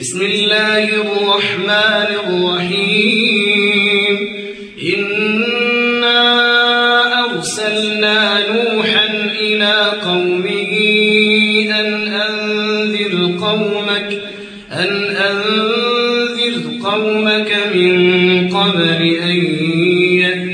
بسم الله الرحمن الرحيم. إنا أرسلنا نوحا إلى قومه أن أنذر قومك أن أنذر قومك من قبل أن يأتيهم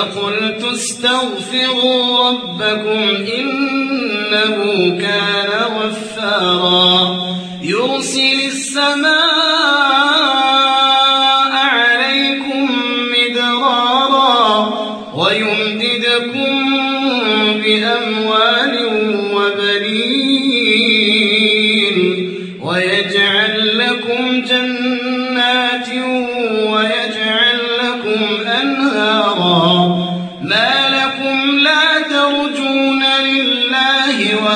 فقلت استغفروا ربكم إنه كان غفارا. يرسل السماء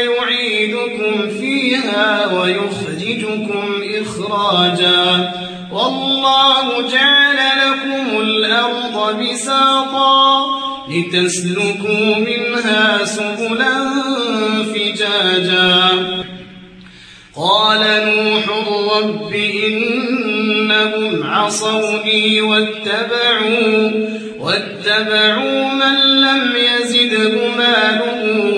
يعيدكم فيها ويخرجكم إخراجا. والله جعل لكم الأرض بساطا لتسلكوا منها سبلا فجاجا. قال نوح رب إنهم عصوني واتبعوا واتبعوا من لم يزده ماله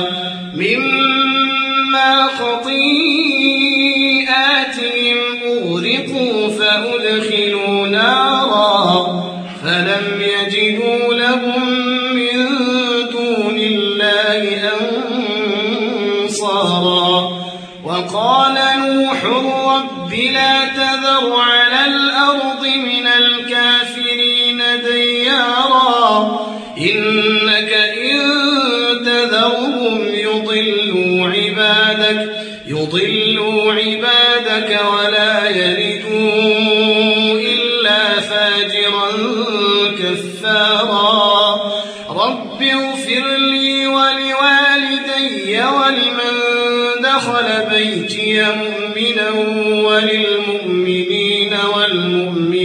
مما خطيئاتهم أغرقوا فأدخلوا نارا فلم يجدوا لهم من دون الله أنصارا وقال عبادك يضلوا عبادك ولا يلدوا إلا فاجرا كفارا. رب اغفر لي ولوالدي ولمن دخل بيتي مؤمنا وللمؤمنين والمؤمنات.